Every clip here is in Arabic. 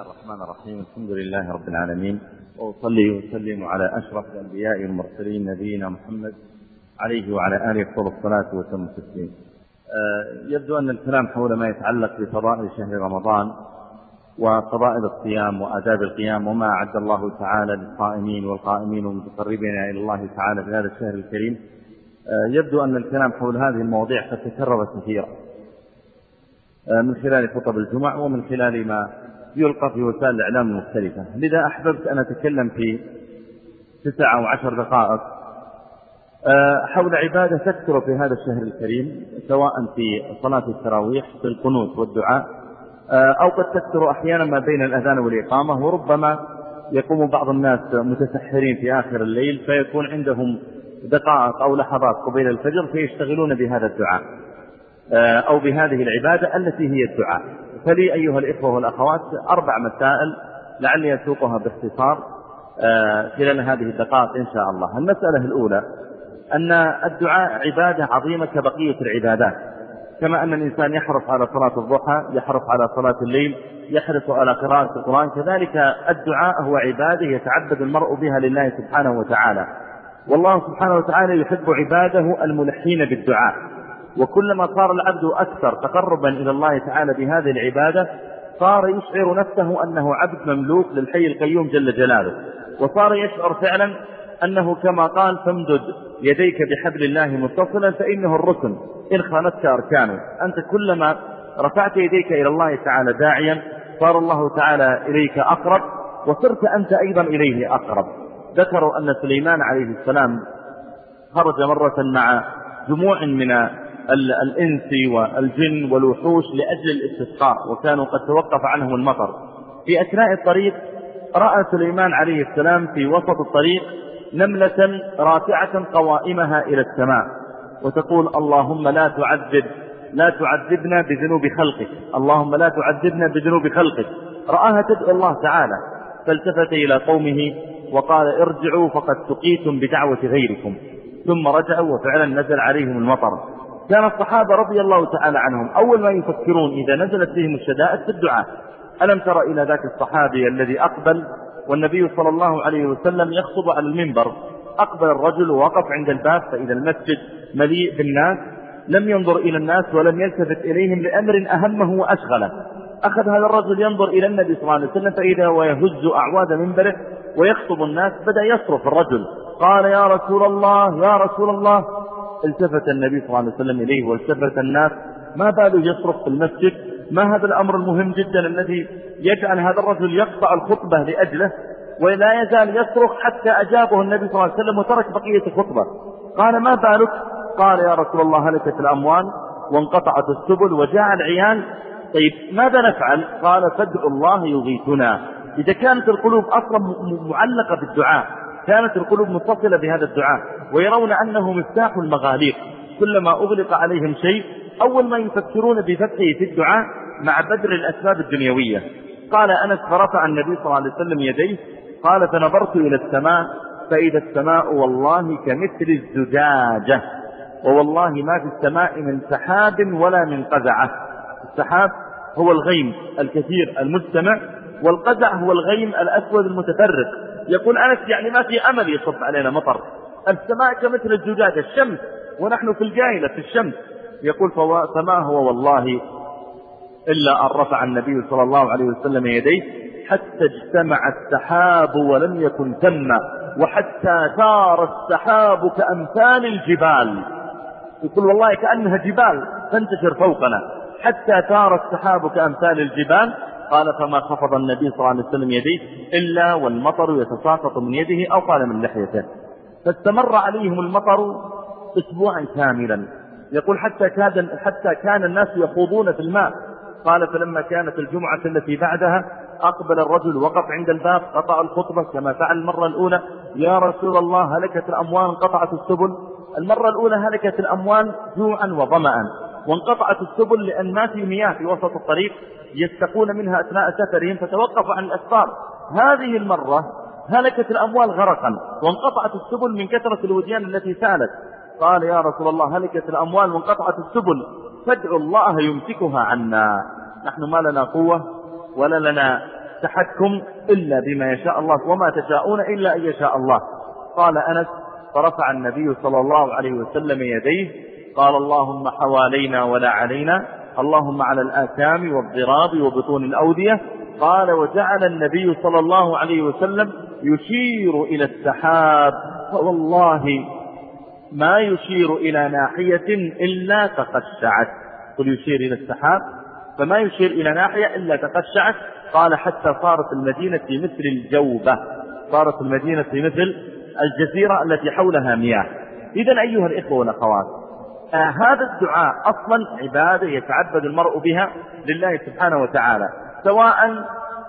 الله الرحمن الرحيم. الحمد لله رب العالمين. وأصلي وأسلم على أشرف الأنبياء والمرسلين نبينا محمد عليه وعلى آله أفضل الصلاة وتم التسليم. آه، يبدو أن الكلام حول ما يتعلق بفضائل شهر رمضان وفضائل الصيام وآداب القيام وما أعد الله تعالى للصائمين والقائمين والمتقربين إلى الله تعالى في هذا الشهر الكريم. آه، يبدو أن الكلام حول هذه المواضيع قد تكرر كثيرا. آه، من خلال خطب الجمع ومن خلال ما يلقى في وسائل الإعلام المختلفة. لذا أحببت أن أتكلم في تسع أو عشر دقائق. آه، حول عبادة تكثر في هذا الشهر الكريم سواء في صلاة التراويح في القنوت والدعاء. آه، أو قد تكثر أحيانا ما بين الأذان والإقامة وربما يقوم بعض الناس متسحرين في آخر الليل فيكون عندهم دقائق أو لحظات قبيل الفجر فيشتغلون بهذا الدعاء. آه، أو بهذه العبادة التي هي الدعاء. فلي أيها الإخوة والأخوات أربع مسائل لعلي أسوقها باختصار آه، خلال هذه الدقائق إن شاء الله. المسألة الأولى أن الدعاء عبادة عظيمة كبقية العبادات. كما أن الإنسان يحرص على صلاة الضحى يحرص على صلاة الليل يحرص على قراءة القرآن كذلك الدعاء هو عبادة يتعبد المرء بها لله سبحانه وتعالى. والله سبحانه وتعالى يحب عباده الملحين بالدعاء. وكلما صار العبد أكثر تقربا إلى الله تعالى بهذه العبادة صار يشعر نفسه أنه عبد مملوك للحي القيوم جل جلاله. وصار يشعر فعلا أنه كما قال فامدد يديك بحبل الله متصلا فإنه الركن إن خانتك أركانه. أنت كلما رفعت يديك إلى الله تعالى داعيا صار الله تعالى إليك أقرب وصرت أنت أيضا إليه أقرب. ذكروا أن سليمان عليه السلام خرج مرة مع جموع من الإنس والجن والوحوش لأجل الاستسقاء وكانوا قد توقف عنهم المطر. في أثناء الطريق رأى سليمان عليه السلام في وسط الطريق نملة رافعة قوائمها إلى السماء وتقول اللهم لا تعذب لا تعذبنا بذنوب خلقك اللهم لا تعذبنا بذنوب خلقك. رآها تدعو الله تعالى فالتفت إلى قومه وقال ارجعوا فقد سقيتم بدعوة غيركم. ثم رجعوا وفعلا نزل عليهم المطر. كان الصحابة رضي الله تعالى عنهم. أول ما يفكرون إذا نزلت بهم الشدائد في الدعاء ألم تر إلى ذاك الصحابي الذي أقبل والنبي صلى الله عليه وسلم يخطب على المنبر؟ أقبل الرجل ووقف عند الباب فإذا المسجد مليء بالناس لم ينظر إلى الناس ولم يلتفت إليهم لأمر أهمه وأشغله. أخذ هذا الرجل ينظر إلى النبي صلى الله عليه وسلم فإذا هو يهز أعواد منبره ويخطب الناس بدأ يصرف الرجل. قال يا رسول الله يا رسول الله التفت النبي صلى الله عليه وسلم إليه والتفت الناس. ما باله يصرف في المسجد. ما هذا الأمر المهم جدا الذي يجعل هذا الرجل يقطع الخطبة لأجله ولا يزال يصرخ حتى أجابه النبي صلى الله عليه وسلم وترك بقية الخطبة. قال ما بالك؟ قال يا رسول الله هلكت الأموال. وانقطعت السبل وجاء العيال. طيب ماذا نفعل؟ قال فادعوا الله يغيثنا. إذا كانت القلوب أصلا معلقة بالدعاء كانت القلوب متصلة بهذا الدعاء ويرون أنه مفتاح المغاليق. كلما أغلق عليهم شيء أول ما يفكرون بفتحه في الدعاء مع بدر الأسباب الدنيوية. قال أنس فرفع النبي صلى الله عليه وسلم يديه قال فنظرت إلى السماء فإذا السماء والله كمثل الزجاجة ووالله ما في السماء من سحاب ولا من قزعة. السحاب هو الغيم الكثير المجتمع والقزع هو الغيم الأسود المتفرق. يقول أنس يعني ما في أمل يصب علينا مطر. السماء كمثل الزجاجة الشمس. ونحن في الجاهلة في الشمس. يقول فما هو والله إلا أن رفع النبي صلى الله عليه وسلم يديه حتى اجتمع السحاب ولم يكن ثم وحتى ثار السحاب كأمثال الجبال. يقول والله كأنها جبال تنتشر فوقنا. حتى ثار السحاب كأمثال الجبال قال فما خفض النبي صلى الله عليه وسلم يديه إلا والمطر يتساقط من يده أو قال من لحيته. فاستمر عليهم المطر أسبوعا كاملا. يقول حتى كان حتى كان الناس يخوضون في الماء. قال فلما كانت الجمعة التي بعدها أقبل الرجل وقف عند الباب قطع الخطبة كما فعل المرة الأولى. يا رسول الله هلكت الأموال انقطعت السبل. المرة الأولى هلكت الأموال جوعا وظمأ وانقطعت السبل لأن ما في مياه في وسط الطريق يستقون منها أثناء سفرهم فتوقفوا عن الأسفار. هذه المرة هلكت الأموال غرقا وانقطعت السبل من كثرة الوديان التي سألت. قال يا رسول الله هلكت الأموال وانقطعت السبل. فادعوا الله يمسكها عنا. نحن ما لنا قوة ولا لنا التحكم إلا بما يشاء الله وما تشاءون إلا أن يشاء الله. قال أنس فرفع النبي صلى الله عليه وسلم يديه قال اللهم حوالينا ولا علينا اللهم على الآثام والضراب وبطون الأودية. قال وجعل النبي صلى الله عليه وسلم يشير إلى السحاب. فوالله ما يشير إلى ناحية إلا تقشعت. قل يشير إلى السحاب؟ فما يشير إلى ناحية إلا تقشعت. قال حتى صارت المدينة في مثل الجوبة. صارت المدينة في مثل الجزيرة التي حولها مياه. إذا أيها الإخوة والأخوات هذا الدعاء أصلا عبادة يتعبد المرء بها لله سبحانه وتعالى. سواء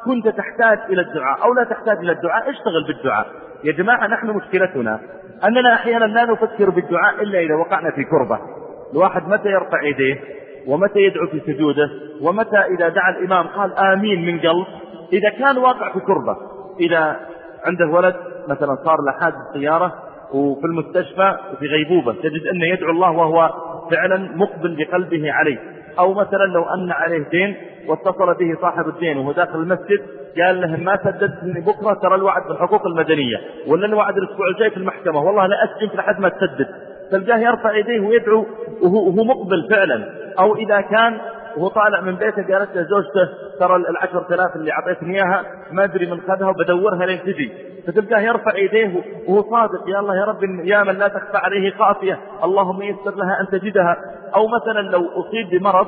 كنت تحتاج إلى الدعاء أو لا تحتاج إلى الدعاء اشتغل بالدعاء. يا جماعة نحن مشكلتنا أننا أحيانا لا نفكر بالدعاء إلا إذا وقعنا في كربة. الواحد متى يرفع يديه؟ ومتى يدعو في سجوده؟ ومتى إذا دعا الإمام قال آمين من قلب؟ إذا كان واقع في كربة. إذا عنده ولد مثلا صار له حادث سيارة وفي المستشفى وفي غيبوبة. تجد أنه يدعو الله وهو فعلا مقبل بقلبه عليه. أو مثلا لو أن عليه دين واتصل به صاحب الدين وهو داخل المسجد قال له ما سددتني بكرة ترى الوعد بالحقوق المدنية. ولا الوعد الأسبوع الجاي في المحكمة. والله لا أسجن لحد ما تسدد. تلقاه يرفع يديه ويدعو وهو مقبل فعلا. أو إذا كان وهو طالع من بيته قالت له زوجته ترى العشر ثلاث اللي أعطيتني إياها ما أدري من خذها وبدورها لين تجي. فتلقاه يرفع يديه وهو صادق يا الله يا رب يا من لا تخفى عليه خافية اللهم يسر لها أن تجدها. أو مثلا لو أصيب بمرض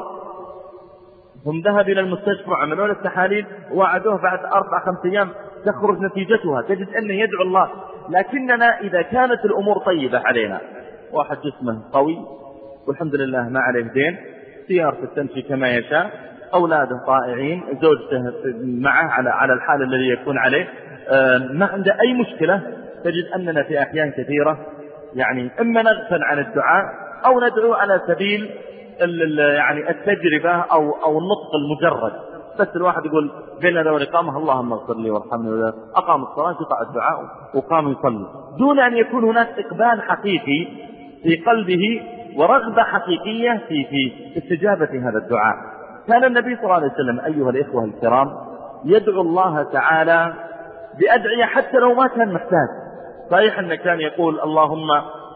هم ذهب إلى المستشفى وعملوا له التحاليل ووعدوه بعد أربع خمس أيام تخرج نتيجتها. تجد أنه يدعو الله لكننا إذا كانت الأمور طيبة علينا واحد جسمه قوي والحمد لله ما عليه دين. سيارته تمشي كما يشاء أولاده طائعين زوجته معه على على الحال الذي يكون عليه. آه، ما عنده أي مشكلة تجد أننا في أحيان كثيرة يعني إما نغفل عن الدعاء أو ندعو على سبيل يعني التجربة أو أو النطق المجرد. بس الواحد يقول بين هذا والإقامة اللهم اغفر لي وارحمني أقام الصلاة قطع الدعاء وقام يصلي. دون أن يكون هناك إقبال حقيقي في قلبه ورغبة حقيقية في في استجابة هذا الدعاء. كان النبي صلى الله عليه وسلم أيها الإخوة الكرام يدعو الله تعالى بأدعية حتى لو ما كان محتاج. صحيح أنه كان يقول اللهم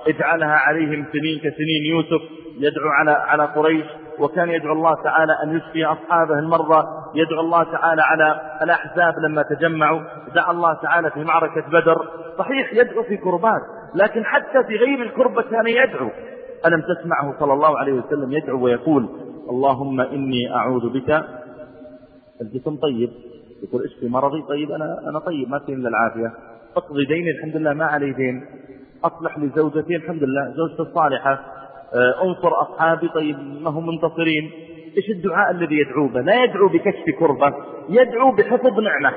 اجعلها عليهم سنين كسنين يوسف يدعو على على قريش وكان يدعو الله تعالى أن يشفي أصحابه المرضى يدعو الله تعالى على الأحزاب لما تجمعوا دعا الله تعالى في معركة بدر. صحيح يدعو في كربات لكن حتى في غير الكربة كان يدعو. ألم تسمعه صلى الله عليه وسلم يدعو ويقول اللهم إني أعوذ بك. الجسم طيب؟ يقول اشفي مرضي؟ طيب أنا أنا طيب ما فيه إلا العافية. أقضي ديني الحمد لله ما علي دين. أصلح لزوجتي الحمد لله زوجتي الصالحة. آه، انصر أصحابي طيب ما هم منتصرين. إيش الدعاء الذي يدعو به لا يدعو بكشف كربة يدعو بحفظ نعمة.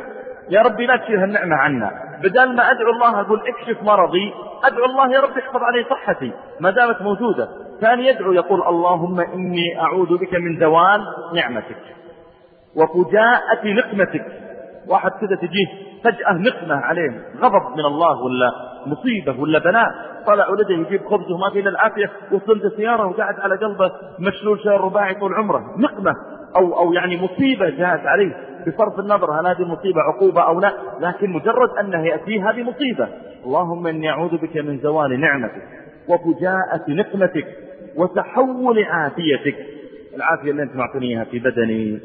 يا ربي لا تشيل هالنعمة عنا. بدل ما أدعو الله أقول اكشف مرضي أدعو الله يا رب احفظ علي صحتي. ما دامت موجودة. كان يدعو يقول اللهم إني أعوذ بك من زوال نعمتك وفجاءة نقمتك. واحد كذا تجيه فجأة نقمة عليه. غضب من الله ولا مصيبة ولا بلاء. طلع ولده يجيب خبزه ما في إلا العافية وصلت سيارة وقاعد على قلبه مشلول شهر رباعي طول عمره. نقمة أو أو يعني مصيبة جاءت عليه. بصرف النظر هل هذه مصيبة عقوبة أو لا لكن مجرد أنه يأتيه هذه مصيبة اللهم إني أعوذ بك من زوال نعمتك وفجاءة نقمتك وتحول عافيتك. العافية اللي أنت معطينيها في بدني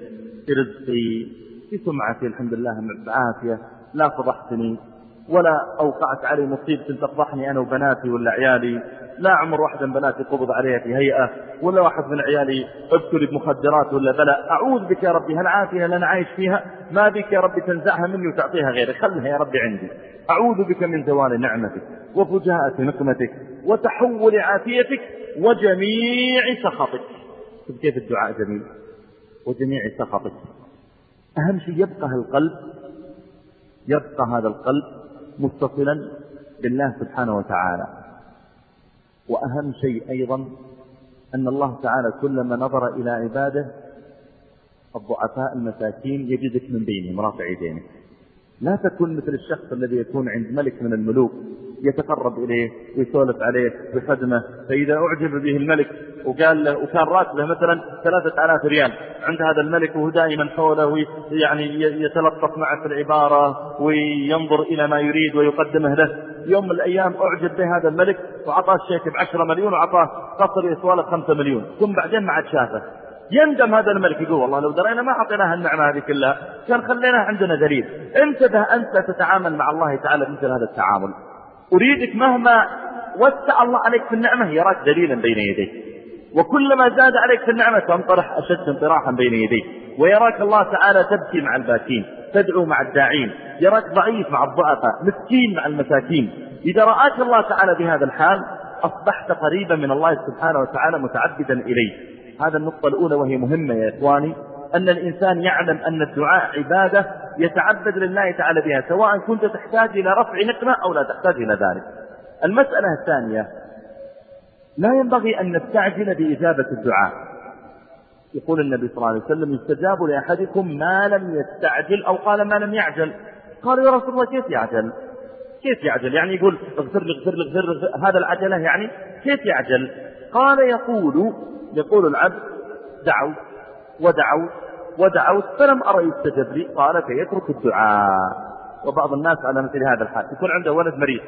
في رزقي في سمعتي الحمد لله بعافية لا فضحتني ولا أوقعت علي مصيبة تفضحني أنا وبناتي ولا عيالي. لا عمر واحد من بناتي قبض عليها في هيئة ولا واحد من عيالي ابتلي بمخدرات ولا بلاء أعوذ بك يا ربي هالعافية اللي أنا عايش فيها؟ ما بك يا ربي تنزعها مني وتعطيها غيري. خلها يا ربي عندي. أعوذ بك من زوال نعمتك وفجاءة نقمتك وتحول عافيتك وجميع سخطك. شوف كيف الدعاء جميل. وجميع سخطك. أهم شيء يبقى القلب يبقى هذا القلب متصلا بالله سبحانه وتعالى. وأهم شيء أيضا أن الله تعالى كلما نظر إلى عباده الضعفاء المساكين يجدك من بينهم رافع يدينك. لا تكن مثل الشخص الذي يكون عند ملك من الملوك. يتقرب إليه ويسولف عليه بخدمة. فإذا أعجب به الملك وقال له وكان راتبه مثلا ثلاثة آلاف ريال عند هذا الملك وهو دائما حوله يعني يتلطف معه في العبارة وينظر إلى ما يريد ويقدمه له. يوم من الأيام أعجب به هذا الملك وأعطاه الشيك بعشرة مليون وأعطاه قصر يسوى خمسة مليون. ثم بعدين ما عاد شافه. يندم هذا الملك يقول والله لو درينا ما أعطيناها النعمة هذه كلها كان خليناها عندنا دليل. انتبه أنت تتعامل مع الله تعالى مثل هذا التعامل. أريدك مهما وسع الله عليك في النعمة يراك دليلا بين يديك. وكلما زاد عليك في النعمة تنطرح أشد انطراحا بين يديك. ويراك الله تعالى تبكي مع الباكين تدعو مع الداعين. يراك ضعيف مع الضعفاء مسكين مع المساكين. إذا رآك الله تعالى بهذا الحال أصبحت قريبا من الله سبحانه وتعالى متعبدا إليه هذا النقطة الأولى وهي مهمة يا إخواني. أن الإنسان يعلم أن الدعاء عبادة يتعبد لله تعالى بها سواء كنت تحتاج إلى رفع نقمة أو لا تحتاج إلى ذلك. المسألة الثانية لا ينبغي أن نستعجل بإجابة الدعاء. يقول النبي صلى الله عليه وسلم يستجاب لأحدكم ما لم يستعجل أو قال ما لم يعجل. قالوا يا رسول الله كيف يعجل؟ كيف يعجل؟ يعني يقول اغفر لي اغفر لي اغفر هذا العجلة يعني كيف يعجل؟ قال يقول يقول العبد دعوت ودعوت ودعوت فلم أرى يستجب لي. قال فيترك الدعاء. وبعض الناس على مثل هذا الحال. يكون عنده ولد مريض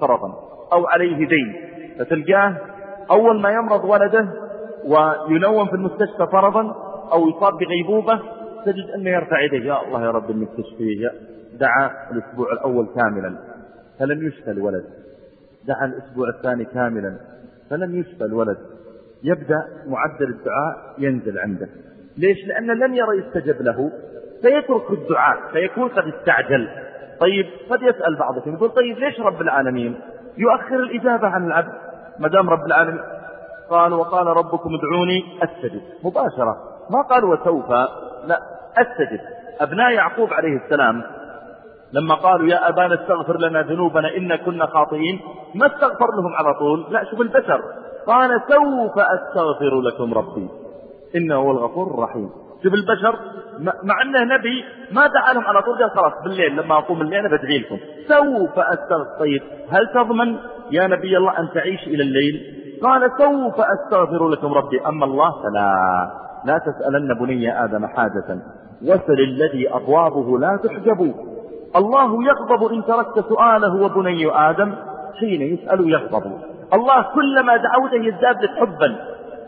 فرضا أو عليه دين فتلقاه أول ما يمرض ولده وينوم في المستشفى فرضا أو يصاب بغيبوبة تجد أنه يرفع يديه يا الله يا رب انك تشفيه دعا الأسبوع الأول كاملا فلم يشفى الولد. دعا الأسبوع الثاني كاملا فلم يشفى الولد. يبدأ معدل الدعاء ينزل عنده. ليش؟ لأنه لم يرى يستجب له. فيترك الدعاء فيكون قد استعجل. طيب قد يسأل بعضكم يقول طيب ليش رب العالمين؟ يؤخر الإجابة عن العبد. ما دام رب العالمين قال وقال ربكم ادعوني أستجب. مباشرة. ما قال وسوف لا أستجب. أبناء يعقوب عليه السلام لما قالوا يا أبانا استغفر لنا ذنوبنا إن كنا خاطئين ما استغفر لهم على طول. لا شوف البشر. قال سوف أستغفر لكم ربي. إنه هو الغفور الرحيم. شوف البشر مع أنه نبي ما دعا لهم على طول قال خلاص بالليل لما أقوم الليل أنا بدعي لكم. سوف أستغفر. هل تضمن يا نبي الله أن تعيش إلى الليل؟ قال سوف أستغفر لكم ربي. أما الله فلا. لا تسألن بني آدم حاجة. وسل الذي أبوابه لا تحجب. الله يغضب إن تركت سؤاله وبني آدم. حين يسأل يغضب. الله كلما دعوته يزداد لك حبا.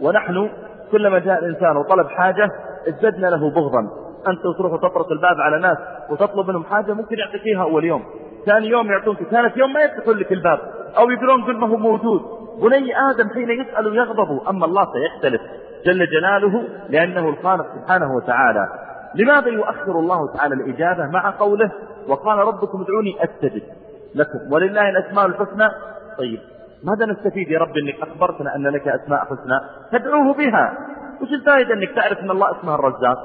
ونحن كلما جاء الإنسان وطلب حاجة ازددنا له بغضا. أنت تروح وتطرق الباب على ناس وتطلب منهم حاجة ممكن يعطيك إياها أول يوم. ثاني يوم يعطونك ثالث يوم ما يفتحون لك الباب. أو يقولون قل ما هو موجود. بني آدم حين يسأل يغضب أما الله سيختلف جل جلاله لأنه الخالق سبحانه وتعالى. لماذا يؤخر الله تعالى الإجابة مع قوله وقال ربكم ادعوني أستجب لكم؟ ولله الأسماء الحسنى. طيب. ماذا نستفيد يا رب إنك أخبرتنا أن لك أسماء حسنى؟ تدعوه بها. وش الفائدة إنك تعرف إن الله اسمه الرزاق؟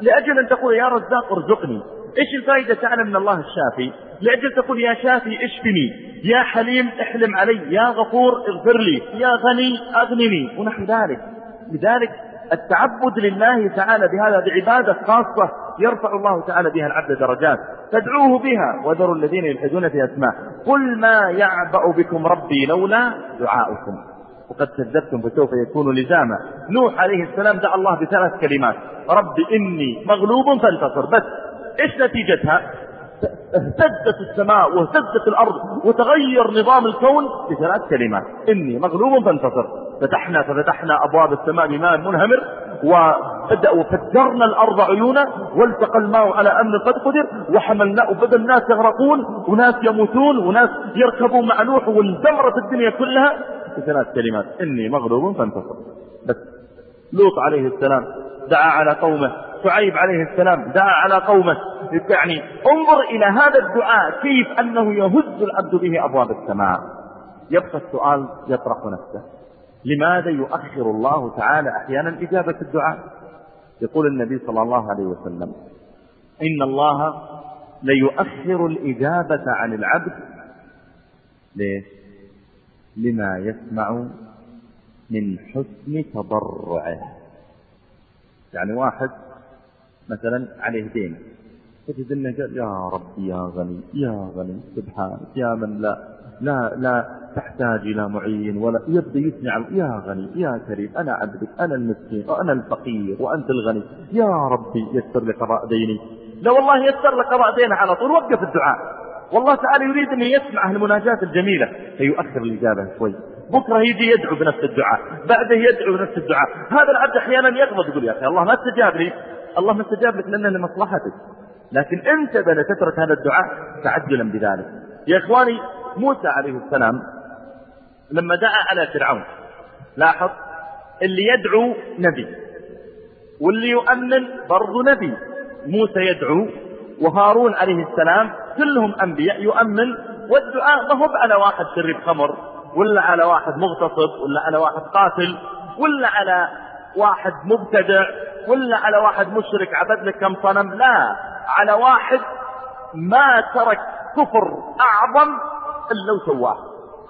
لأجل أن تقول يا رزاق ارزقني. إيش الفائدة تعلم إن الله الشافي؟ لأجل تقول يا شافي اشفني. يا حليم احلم علي. يا غفور اغفر لي. يا غني أغنني. ونحو ذلك. لذلك التعبد لله تعالى بهذا بعبادة خاصة يرفع الله تعالى بها العبد درجات. فادعوه بها. وذروا الذين يلحدون في أسماء. قل ما يعبأ بكم ربي لولا دعاؤكم. وقد كذبتم فسوف يكون لزاما. نوح عليه السلام دعا الله بثلاث كلمات. رب إني مغلوب فانتصر بس إيش نتيجتها؟ اهتزت السماء واهتزت الأرض وتغير نظام الكون بثلاث كلمات. إني مغلوب فانتصر فتحنا ففتحنا أبواب السماء بماء منهمر. وبدأ وفجرنا الأرض عيونا والتقى الماء على أمن قد قدر وحملناه وبدأ الناس يغرقون وناس يموتون وناس يركبون مع نوح واندمرت الدنيا كلها. بثلاث كلمات إني مغلوب فانتصر. بس لوط عليه السلام دعا على قومه شعيب عليه السلام دعا على قومه. يعني انظر إلى هذا الدعاء كيف أنه يهز العبد به أبواب السماء. يبقى السؤال يطرح نفسه. لماذا يؤخر الله تعالى أحيانا إجابة الدعاء؟ يقول النبي صلى الله عليه وسلم إن الله ليؤخر الإجابة عن العبد ليش؟ لما يسمع من حسن تضرعه. يعني واحد مثلا عليه دين تجد إنه يا ربي يا غني يا غني سبحانك يا من لا لا لا تحتاج إلى معين ولا يبدأ يثني على يا غني يا كريم أنا عبدك أنا المسكين وأنا الفقير وأنت الغني. يا ربي يسر لي قضاء ديني. لا والله يسر لك قضاء دينه على طول وقف الدعاء. والله تعالى يريد أن يسمع المناجاة الجميلة. فيؤخر الإجابة شوي. بكرة يجي يدعو بنفس الدعاء بعده يدعو بنفس الدعاء. هذا العبد أحيانا يغضب يقول يا أخي الله ما استجاب لي الله ما استجاب لك لأنه لمصلحتك. لكن أنت بلا تترك هذا الدعاء تعجلا بذلك. يا إخواني موسى عليه السلام لما دعا على فرعون لاحظ؟ اللي يدعو نبي واللي يؤمن برضو نبي. موسى يدعو وهارون عليه السلام كلهم أنبياء يؤمن والدعاء ما هو على واحد شرب خمر ولا على واحد مغتصب ولا على واحد قاتل ولا على واحد مبتدع ولا على واحد مشرك عبد لك كم صنم لا. على واحد ما ترك كفر أعظم إلا لو سواه.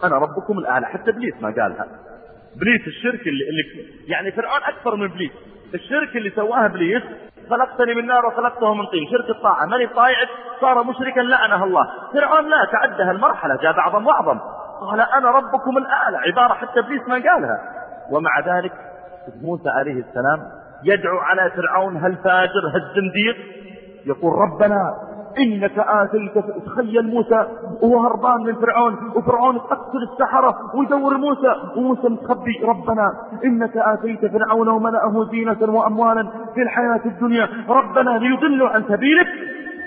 أنا ربكم الأعلى حتى إبليس ما قالها. إبليس الشرك اللي, اللي يعني فرعون أكثر من إبليس. الشرك اللي سواه إبليس خلقتني من نار وخلقته من طين. شرك الطاعة من طايع صار مشركا لعنه الله. فرعون لا تعدى هالمرحلة جاء أعظم وأعظم. قال أنا ربكم الأعلى عبارة حتى إبليس ما قالها. ومع ذلك موسى عليه السلام يدعو على فرعون هالفاجر هالزنديق يقول ربنا إنك آتيت تخيل موسى وهو هربان من فرعون وفرعون يقتل السحرة ويدور موسى وموسى متخبي ربنا إنك آتيت فرعون وملأه زينة وأموالا في الحياة الدنيا ربنا ليضلوا عن سبيلك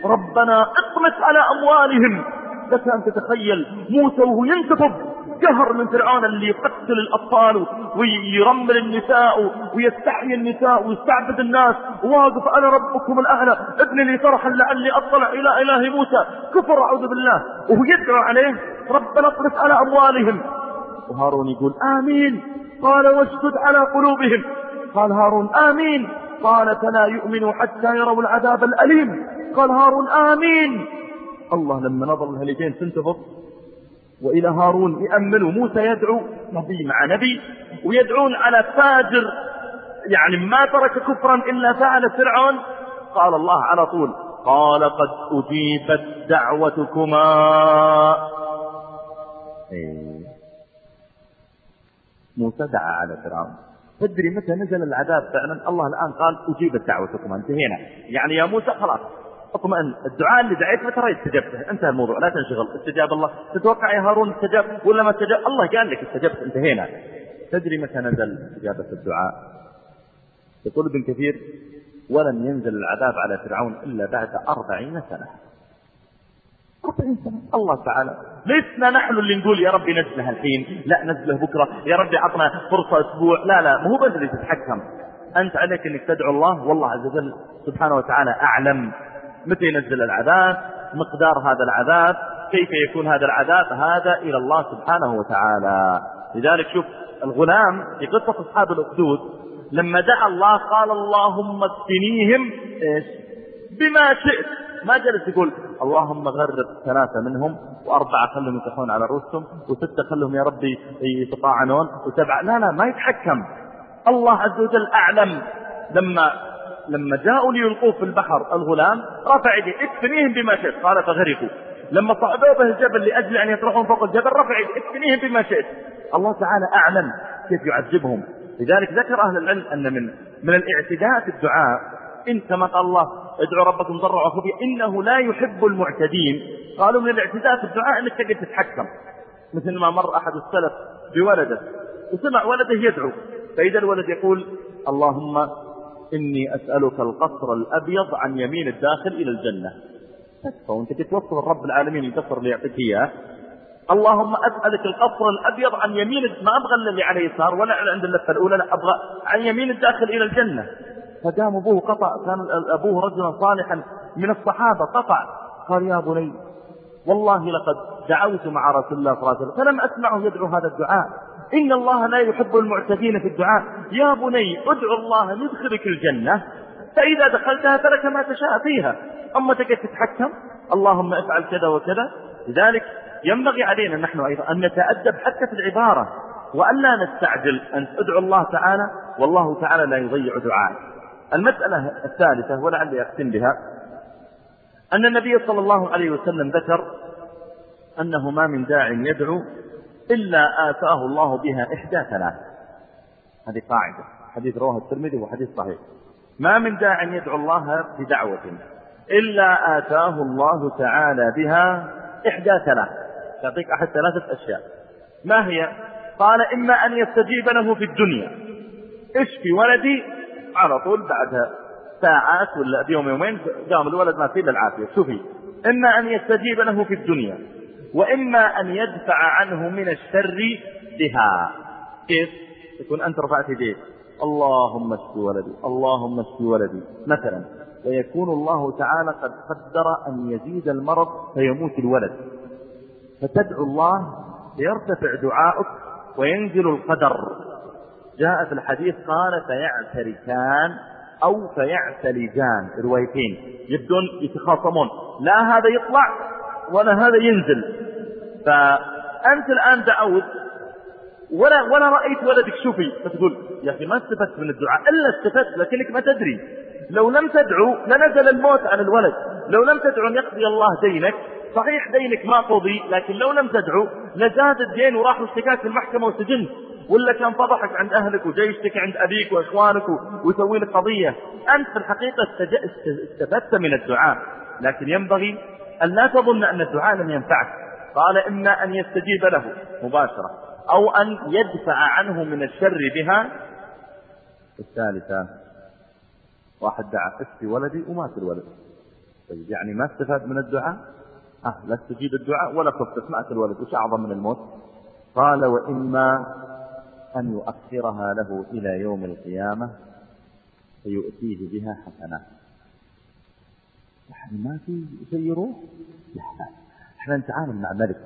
ربنا اطمس على أموالهم. لك أن تتخيل موسى وهو ينتفض جهر من فرعون اللي يقتل الأطفال ويرمل النساء ويستحيي النساء ويستعبد الناس. واقف أنا ربكم الأعلى ابن لي فرحا لعلي أطلع إلى إله موسى. كفر أعوذ بالله. وهو يدعو عليه ربنا اطرف على أموالهم. وهارون يقول آمين. قال واشدد على قلوبهم. قال هارون آمين. قال فلا يؤمنوا حتى يروا العذاب الأليم. قال هارون آمين. الله لما نظر الهليجين تنتفض وإلى هارون يأملوا موسى يدعو نبي مع نبي ويدعون على فاجر يعني ما ترك كفرا إلا فعل فرعون. قال الله على طول قال قد أجيبت دعوتكما. إيه. موسى دعا على فرعون. تدري متى نزل العذاب فعلا؟ الله الآن قال أجيبت دعوتكما. انتهينا. يعني يا موسى خلاص. اطمئن الدعاء اللي دعيت له ترى استجبت انتهى الموضوع. لا تنشغل. استجاب الله. تتوقع يا هارون استجاب ولا ما استجاب الله قال لك استجبت. انتهينا. تدري متى نزل استجابة الدعاء؟ يقول ابن كثير ولم ينزل العذاب على فرعون إلا بعد أربعين سنة. أربعين سنة. الله تعالى. لسنا نحن اللي نقول يا ربي نزلها الحين. لا نزله بكرة. يا ربي عطنا فرصة أسبوع. لا لا مو بس اللي تتحكم. أنت عليك أنك تدعو الله. والله عز وجل سبحانه وتعالى أعلم. متى ينزل العذاب مقدار هذا العذاب كيف يكون هذا العذاب هذا إلى الله سبحانه وتعالى. لذلك شوف الغلام في قصة أصحاب الأخدود لما دعا الله قال اللهم اكفنيهم إيش؟ بما شئت. ما جلس يقول اللهم غرب ثلاثة منهم وأربعة خلهم يطيحون على رؤوسهم وستة خلهم يا ربي يتطاعنون وسبعة. لا لا ما يتحكم. الله عز وجل أعلم. لما لما جاءوا ليلقوه في البحر الغلام رفع يديه اكفنيهم بما شئت. قال فغرقوا. لما صعدوا به الجبل لأجل أن يطرحون فوق الجبل رفع يديه اكفنيهم بما شئت. الله تعالى أعلم كيف يعذبهم لذلك ذكر أهل العلم أن من من الاعتداء في الدعاء إن كما قال الله ادعوا ربكم ضرعا وخفيا إنه لا يحب المعتدين. قالوا من الاعتداء في الدعاء أنك تقدر تتحكم. مثل ما مر أحد السلف بولده. وسمع ولده يدعو. فإذا الولد يقول اللهم إني أسألك القصر الأبيض عن يمين الداخل إلى الجنة. تكفى وأنت تتوصل الرب العالمين القصر اللي يعطيك إياه. اللهم أسألك القصر الأبيض عن يمين ما أبغى اللي على يسار ولا عند اللفة الأولى لا أبغى عن يمين الداخل إلى الجنة. فقام أبوه قطع كان أبوه رجلا صالحا من الصحابة قطع. قال يا بني والله لقد دعوت مع رسول الله صلى الله عليه وسلم فلم أسمعه يدعو هذا الدعاء. إن الله لا يحب المعتدين في الدعاء. يا بني ادعو الله يدخلك الجنة. فإذا دخلتها فلك ما تشاء فيها. أما تقدر تتحكم اللهم افعل كذا وكذا. لذلك ينبغي علينا نحن أيضا أن نتأدب حتى في العبارة. وأن لا نستعجل أن ادعو الله تعالى والله تعالى لا يضيع دعاء المسألة الثالثة ولعلي أختم بها. أن النبي صلى الله عليه وسلم ذكر أنه ما من داع يدعو إلا آتاه الله بها إحدى ثلاث هذه قاعدة. حديث رواه الترمذي وحديث صحيح. ما من داع يدعو الله بدعوة. إلا آتاه الله تعالى بها إحدى ثلاث يعطيك أحد ثلاثة أشياء. ما هي؟ قال إما أن يستجيب له في الدنيا. اشفي ولدي؟ على طول بعد ساعات ولا بيوم يومين قام الولد ما فيه العافية. شوفي. إما أن يستجيب له في الدنيا. وإما أن يدفع عنه من الشر بها. كيف؟ يكون أنت رفعت يديك. اللهم اشف ولدي اللهم اشف ولدي. مثلا ويكون الله تعالى قد قدر أن يزيد المرض فيموت الولد. فتدعو الله ليرتفع دعاؤك وينزل القدر. جاء في الحديث قال فيعتركان أو فيعتلجان. روايتين. يبدون يتخاصمون. لا هذا يطلع. ولا هذا ينزل. فأنت الآن دعوت ولا ولا رأيت ولدك شوفي فتقول يا أخي ما استفدت من الدعاء. إلا استفدت لكنك ما تدري. لو لم تدعو لنزل الموت عن الولد. لو لم تدعو أن يقضي الله دينك صحيح دينك ما قضي لكن لو لم تدعو لزاد الدين وراح اشتكاك في المحكمة وسجنت. ولا كان فضحك عند أهلك وجاي عند أبيك وإخوانك ويسوي لك قضية. أنت في الحقيقة استفدت من الدعاء لكن ينبغي أن لا تظن أن الدعاء لم ينفعك. قال إما أن يستجيب له مباشرة أو أن يدفع عنه من الشر بها. الثالثة واحد دعا اشفي ولدي ومات الولد. طيب يعني ما استفاد من الدعاء؟ أه لا استجيب الدعاء ولا خفت مات الولد. وش أعظم من الموت؟ قال وإما أن يؤخرها له إلى يوم القيامة فيؤتيه بها حسنات يعني ما في شيء يروح إحنا نتعامل مع ملك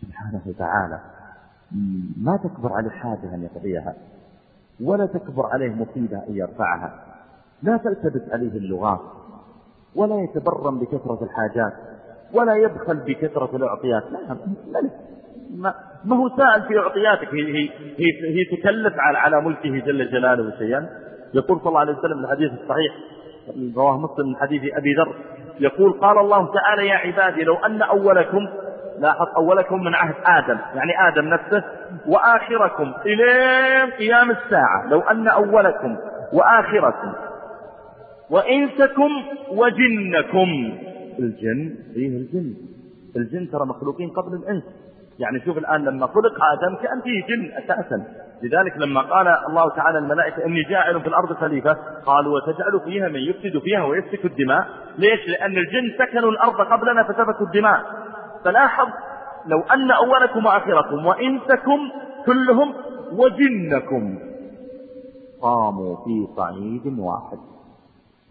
سبحانه وتعالى. ما تكبر عليه حاجة أن يقضيها ولا تكبر عليه مصيبة أن يرفعها. لا تلتبس عليه اللغات ولا يتبرم بكثرة الحاجات ولا يبخل بكثرة الأعطيات. لا ملك ما, هو سائل في أعطياتك. هي, هي, هي, هي تكلف على, على ملكه جل جلاله شيئا. يقول صلى الله عليه وسلم الحديث الصحيح رواه مسلم من حديث أبي ذر. يقول قال الله تعالى يا عبادي لو أن أولكم لاحظ أولكم من عهد آدم يعني آدم نفسه وآخركم إلى قيام الساعة. لو أن أولكم وآخركم وإنسكم وجنكم. الجن فيه الجن. الجن ترى مخلوقين قبل الإنس. يعني شوف الآن لما خلق آدم كأن فيه جن أساسا. لذلك لما قال الله تعالى الملائكة إني جاعل في الأرض خليفة قالوا وتجعل فيها من يفسد فيها ويسفك الدماء. ليش؟ لأن الجن سكنوا الأرض قبلنا فسفكوا الدماء. فلاحظ لو أن أولكم وآخركم وإنسكم كلهم وجنكم قاموا في صعيد واحد.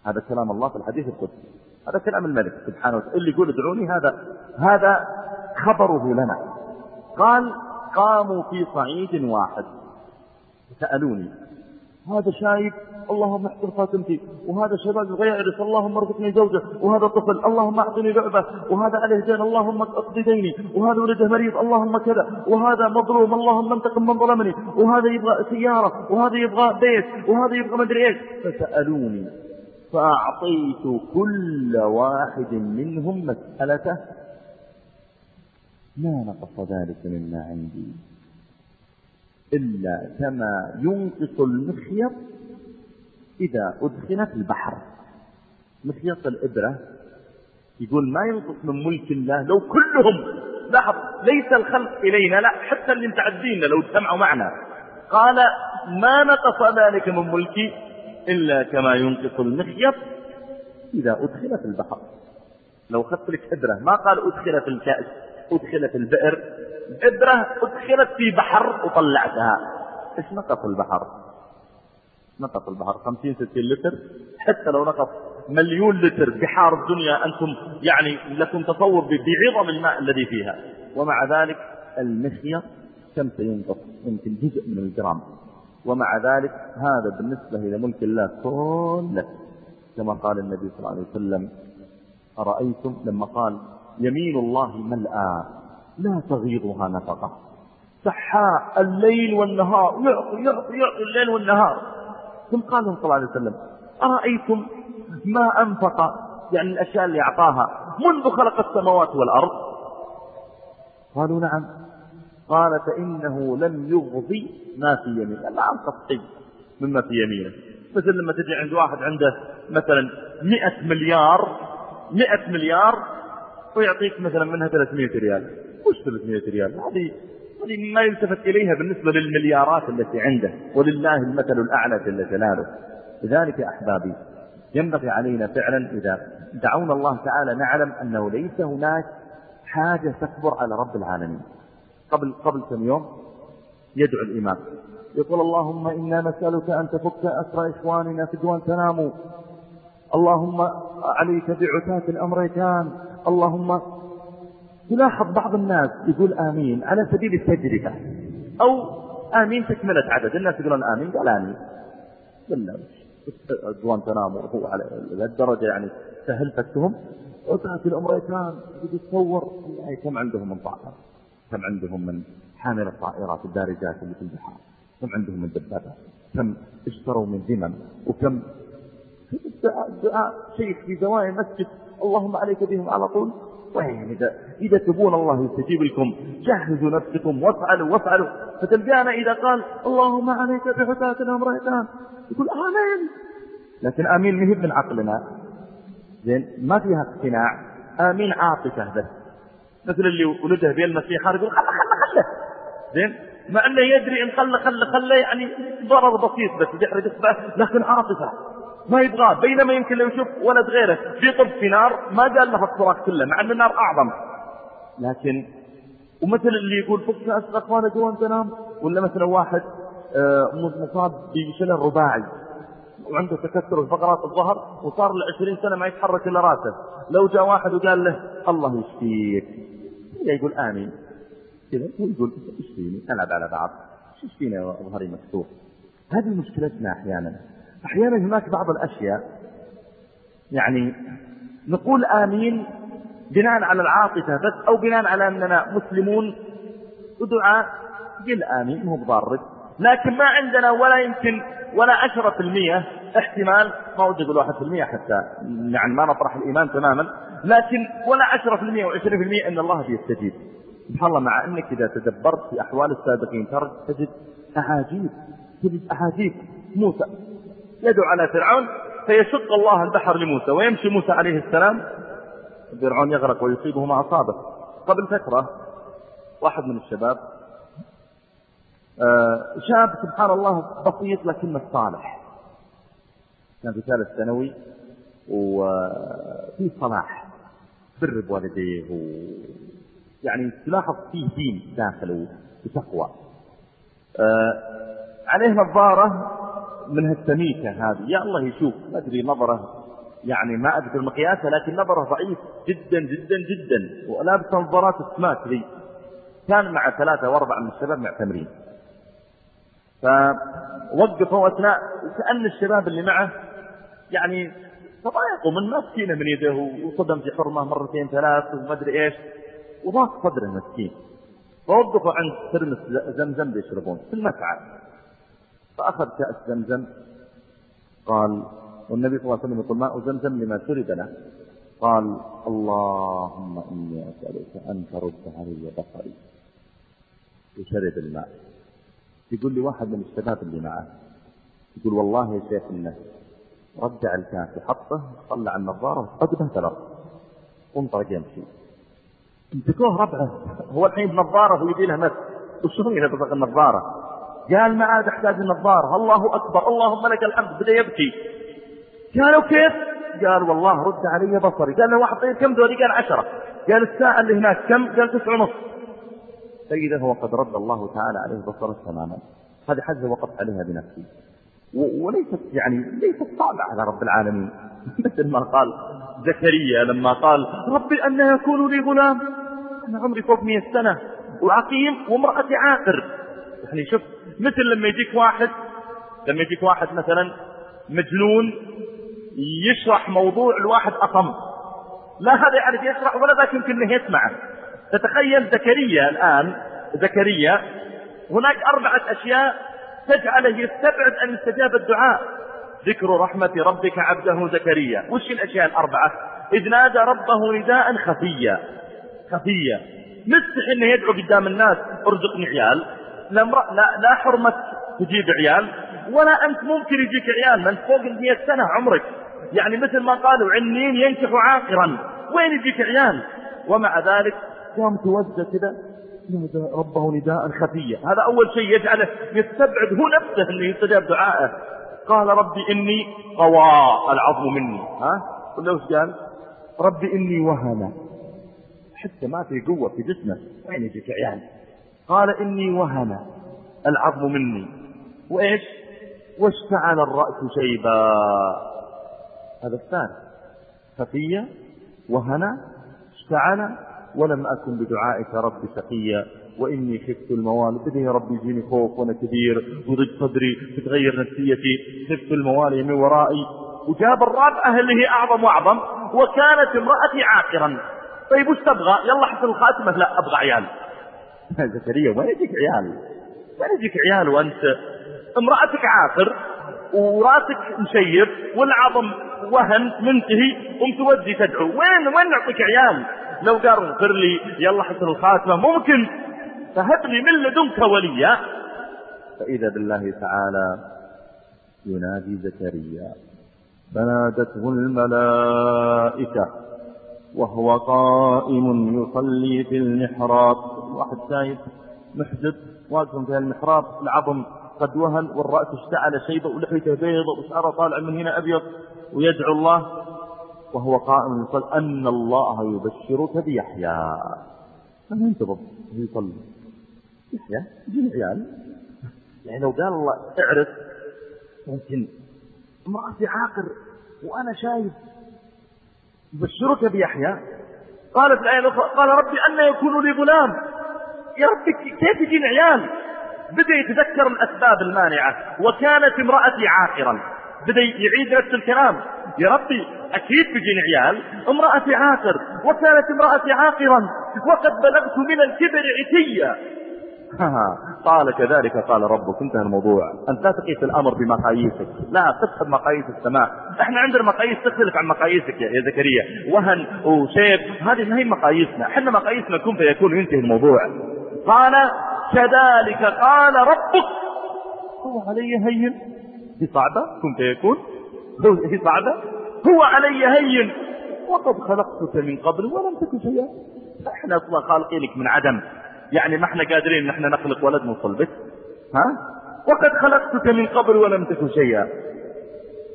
هذا كلام الله في الحديث القدسي. هذا كلام الملك سبحانه وتعالى. اللي يقول ادعوني هذا هذا خبره لنا. قال قاموا في صعيد واحد. سألوني. هذا شايب اللهم احفظ خاتمتي. وهذا شباب غيرس اللهم ارزقني زوجة. وهذا طفل اللهم اعطني لعبة. وهذا عليه دين اللهم اقضي ديني. وهذا ولده مريض اللهم كذا. وهذا مظلوم اللهم انتقم من ظلمني وهذا يبغى سيارة. وهذا يبغى بيت. وهذا يبغى مدري إيش. فسألوني فأعطيت كل واحد منهم مسألته. ما نقص ذلك مما عندي. إلا كما ينقص المخيط إذا أدخل في البحر. مخيط الإبرة يقول ما ينقص من ملك الله لو كلهم. لاحظ ليس الخلق إلينا لا حتى اللي متعدين لو اجتمعوا معنا. قال ما نقص ذلك من ملكي إلا كما ينقص المخيط إذا أدخل في البحر. لو أخذت لك إبرة ما قال أدخل في الكأس أدخل في البئر. إبرة أدخلت في بحر وطلعتها. إيش نقص البحر؟ نقص البحر. خمسين ستين لتر. حتى لو نقص مليون لتر بحار الدنيا أنتم يعني لكم تصور بعظم الماء الذي فيها. ومع ذلك المخيط كم سينقص؟ يمكن جزء من الجرام. ومع ذلك هذا بالنسبة إلى ملك الله كله. كما قال النبي صلى الله عليه وسلم أرأيتم لما قال يمين الله ملأى. لا تغيضها نفقة. سحاء الليل والنهار. يعطي يعطي يعطي الليل والنهار. ثم قال صلى الله عليه وسلم أرأيتم ما أنفق؟ يعني الأشياء اللي أعطاها منذ خلق السماوات والأرض. قالوا نعم. قال فإنه لم يغضي ما في يمينه. ما أنقص شيء مما في يمينه. مثل لما تجي عند واحد عنده مثلا مئة مليار مئة مليار ويعطيك مثلا منها 300 ريال. وش 300 ريال. هذه هذه ما يلتفت إليها بالنسبة للمليارات التي عنده. ولله المثل الأعلى جل جلاله. لذلك يا أحبابي ينبغي علينا فعلا إذا دعونا الله تعالى نعلم أنه ليس هناك حاجة تكبر على رب العالمين. قبل قبل كم يوم يدعو الإمام. يقول اللهم إنا نسألك أن تفك أسرى إخواننا في جوانتنامو اللهم عليك بعتاة الأمريكان. اللهم تلاحظ بعض الناس يقول آمين على سبيل التجربة. أو آمين تكملة عدد. الناس يقولون آمين قال آمين. بالله جوانتنامو هو على الدرجة يعني سهل فكهم عتاة الأمريكان يتصور يعني كم عندهم من طائرة كم عندهم من حامل الطائرات الدارجات اللي في البحار؟ كم عندهم من دبابات كم اشتروا من ذمم؟ وكم دعاء, شيخ في زوايا المسجد اللهم عليك بهم على طول. وين إذا, إذا تبون الله يستجيب لكم جهزوا نفسكم وافعلوا وافعلوا. فتلقانا إذا قال اللهم عليك بفتاة الأمريكان يقول آمين. لكن آمين مهب من عقلنا. زين ما فيها اقتناع. آمين عاطفة بس مثل اللي ولده بيلمس في حار يقول خله خله خله زين مع إنه يدري إن خله خله خله يعني ضرر بسيط بس يحرق إصبعه لكن عاطفه ما يبغاه بينما يمكن لو يشوف ولد غيره بيطب في نار ما قال له الصراخ كله مع ان النار أعظم. لكن ومثل اللي يقول فك اسرى اخوانا جوا أنت نام؟ ولا مثلا واحد آه، مصاب بشلل رباعي وعنده تكسر في فقرات الظهر وصار له 20 سنة ما يتحرك إلا راسه. لو جاء واحد وقال له الله يشفيك. يقول آمين. كذا ويقول يشفيني نلعب على بعض. يشفيني ظهري مكسور هذه مشكلتنا أحيانا. أحيانا هناك بعض الأشياء يعني نقول آمين بناء على العاطفة بس أو بناء على أننا مسلمون ودعاء قل امين مو بضارك لكن ما عندنا ولا يمكن ولا عشرة في المية احتمال ما ودي أقول واحد في المية حتى يعني ما نطرح الإيمان تماما لكن ولا عشرة في المية وعشرين في المية أن الله بيستجيب. سبحان الله مع أنك إذا تدبرت في أحوال السابقين تجد أعاجيب تجد أعاجيب موسى يدعو على فرعون فيشق الله البحر لموسى ويمشي موسى عليه السلام. فرعون يغرق ويصيبه ما أصابه. قبل فترة واحد من الشباب آه، شاب سبحان الله بسيط لكنه صالح. كان في ثالث ثانوي وفي صلاح بر بوالديه يعني تلاحظ فيه دين داخله وتقوى. آه عليه نظارة من هالسميكة هذه. يا الله يشوف ما أدري نظرة يعني ما أذكر مقياسها لكن نظرة ضعيف جدا جدا جدا. ولابس نظارات السماك ذي كان مع ثلاثة وأربعة من الشباب معتمرين. فوقفوا أثناء كأن الشباب اللي معه يعني تضايقوا من مسكينة من يده وصدم في حرمة مرتين ثلاث وما أدري إيش. وضاق صدره مسكين. فوقفوا عند ترمس زمزم بيشربون في المسعى. فأخذ كأس زمزم قال والنبي صلى الله عليه وسلم يقول ماء زمزم لما شرب له. قال اللهم إني أسألك أن ترد علي بصري. وشرب الماء. يقول لي واحد من الشباب اللي معه يقول والله يا شيخ إنه رجع الكاس وحطه طلع النظارة قدمه ثلاث وانطلق يمشي. مسكوه ربعه. هو الحين بنظارة ويدي له مس. وشو هي بطق قال ما عاد أحتاج النظارة. الله أكبر. اللهم لك الحمد. بدأ يبكي. قالوا كيف؟ قال والله رد علي بصري. قال له واحد طيب كم ذولي قال عشرة. قال الساعة اللي هناك كم؟ قال تسعة ونص. فإذا هو قد رد الله تعالى عليه بصره تماما. هذه حاجة وقفت عليها بنفسي وليست يعني ليست صعبة على رب العالمين. مثل ما قال زكريا لما قال ربي أن يكون لي غلام. أنا عمري فوق مئة سنة. وعقيم وامرأتي عاقر. يعني شوف مثل لما يجيك واحد لما يجيك واحد مثلا مجنون يشرح موضوع الواحد أصم لا هذا يعرف يشرح ولا ذاك يمكن إنه يسمعه. تتخيل زكريا الآن زكريا هناك أربعة أشياء تجعله يستبعد أن يستجاب الدعاء. ذكر رحمة ربك عبده زكريا. وش الأشياء الأربعة؟ إذ نادى ربه نداء خفيا. خفيا. مستحي إنه يدعو قدام الناس ارزقني عيال. لا, لا, لا حرمة تجيب عيال ولا أنت ممكن يجيك عيال من فوق المئة سنة عمرك. يعني مثل ما قالوا عنين ينكح عاقرا. وين يجيك عيال؟ ومع ذلك قام توزع كذا نادى ربه نداء خفيا هذا أول شيء يجعله يستبعد هو نفسه أنه يستجاب دعائه. قال ربي إني قوى العظم مني. ها؟ ولا وش قال؟ ربي إني وهن حتى ما في قوة في جسمه وين يجيك عيال؟ قال إني وهن العظم مني. وإيش؟ واشتعل الرأس شيبا. هذا الثاني. خفية وهنا اشتعل ولم أكن بدعائك رب شقيا وإني خفت الموالي بدي يا ربي يجيني خوف وأنا كبير. وضج صدري تتغير نفسيتي. خفت الموالي من ورائي. وجاب الرابعة اللي هي أعظم وأعظم. وكانت امرأتي عاقرا. طيب وش تبغى؟ يلا حسن الخاتمة. لا أبغى عيال. زكريا وين يجيك عيال. وين يجيك عيال وأنت امرأتك عاقر وراسك مشيب والعظم وهن منتهي ومتودي تدعو. وين وين نعطيك عيال؟ لو قال اغفر لي يلا حسن الخاتمة. ممكن. فهب لي من لدنك وليا. فإذا بالله تعالى ينادي زكريا. فنادته الملائكة. وهو قائم يصلي في المحراب. واحد شايف محدث واقف في المحراب العظم قد وهن والرأس اشتعل شيبة ولحيته بيضة وشعره طالع من هنا أبيض ويدعو الله. وهو قائم يصلي. أن الله يبشرك بيحيى. من ينتظر يصلي. يحيى؟ يجيني عيال. يعني لو قال الله اعرف ممكن. امرأتي عاقر وأنا شايف يبشرك بيحيى قالت الآية الأخرى قال ربي أن يكون لي غلام. يا ربي كيف يجيني عيال بدأ يتذكر الأسباب المانعة وكانت امرأتي عاقرا. بدأ يعيد نفس الكلام. يا ربي أكيد بيجيني عيال امرأتي عاقر وكانت امرأتي عاقرا. وقد بلغت من الكبر عتيا قال كذلك قال ربك. انتهى الموضوع. أنت لا تقيس الأمر بمقاييسك. لا تسحب مقاييس السماء. إحنا عندنا مقاييس تختلف عن مقاييسك يا زكريا. وهن وشيب. هذه ما هي مقاييسنا. إحنا مقاييسنا كن فيكون ينتهي الموضوع. قال كذلك قال ربك. هو علي هين. هي صعبة. كن فيكون. هي صعبة. هو علي هين. وقد خلقتك من قبل ولم تكن شيئا. إحنا أصلا خالقينك من عدم. يعني ما إحنا قادرين ان إحنا نخلق ولد من صلبك. ها؟ وقد خلقتك من قبل ولم تكن شيئا.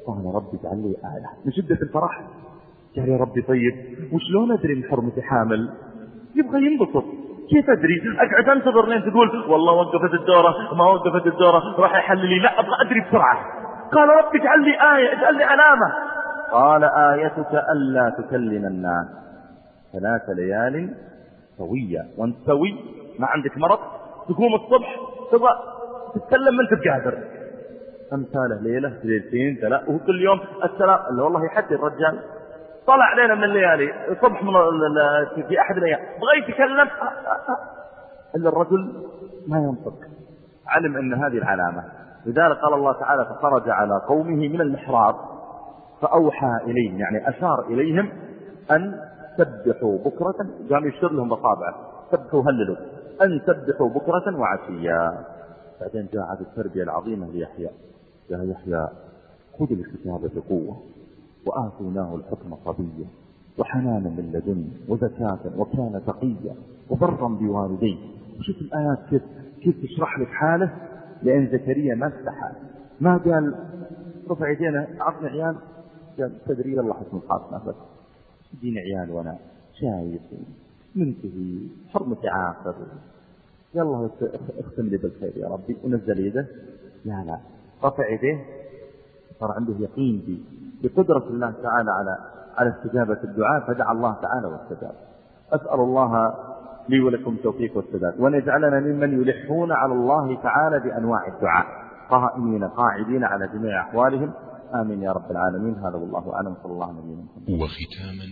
قال ربي اجعل لي آية من شدة الفرح. قال يا ربي طيب وشلون أدري إن حرمتي حامل؟ يبغى ينبسط. كيف أدري؟ أقعد أنتظر لين تقول والله وقفت الدورة ما وقفت الدورة راح يحل لي. لا أبغى أدري بسرعة. قال ربي اجعل لي آية اجعل لي علامة. قال آيتك ألا تكلم الناس. ثلاث ليال سوية. وانت سوي ما عندك مرض تقوم الصبح تبغى تتكلم ما انت بقادر. امثاله ليلة ليلتين ثلاث وكل يوم السلام. اللي والله يحدي الرجال. طلع علينا من الليالي الصبح من في أحد الأيام. بغى يتكلم إلا الرجل ما ينطق. علم أن هذه العلامة. لذلك قال الله تعالى فخرج على قومه من المحراب فأوحى إليهم. يعني أشار إليهم أن سبحوا بكرة. قام يشير لهم بصابعه سبحوا هللوا. أن سبحوا بكرة وعشيا بعدين جاء التربية العظيمة ليحيى. يا يحيى خذ الكتاب بقوة وآتيناه الحكم صبيا وحنانا من لدنه وزكاة وكان تقيا وبرا بوالديه. وشوف الآيات كيف كيف تشرح لك حالة لأن زكريا ما استحى. ما قال رفع يدينا أعطني عيال. قال تدري يلا حسن الخاتمة بس يجيني عيال وأنا شايف منتهي حرمة عاقر يلا اختم لي بالخير يا ربي. ونزل يده. لا لا. رفع يديه. صار عنده يقين بقدرة الله تعالى على على استجابة الدعاء فدعا الله تعالى واستجاب. أسأل الله لي ولكم التوفيق والسداد. وأن يجعلنا ممن يلحون على الله تعالى بأنواع الدعاء. قائمين قاعدين على جميع أحوالهم. آمين يا رب العالمين. هذا والله أعلم. صلى الله عليه وسلم. وختاما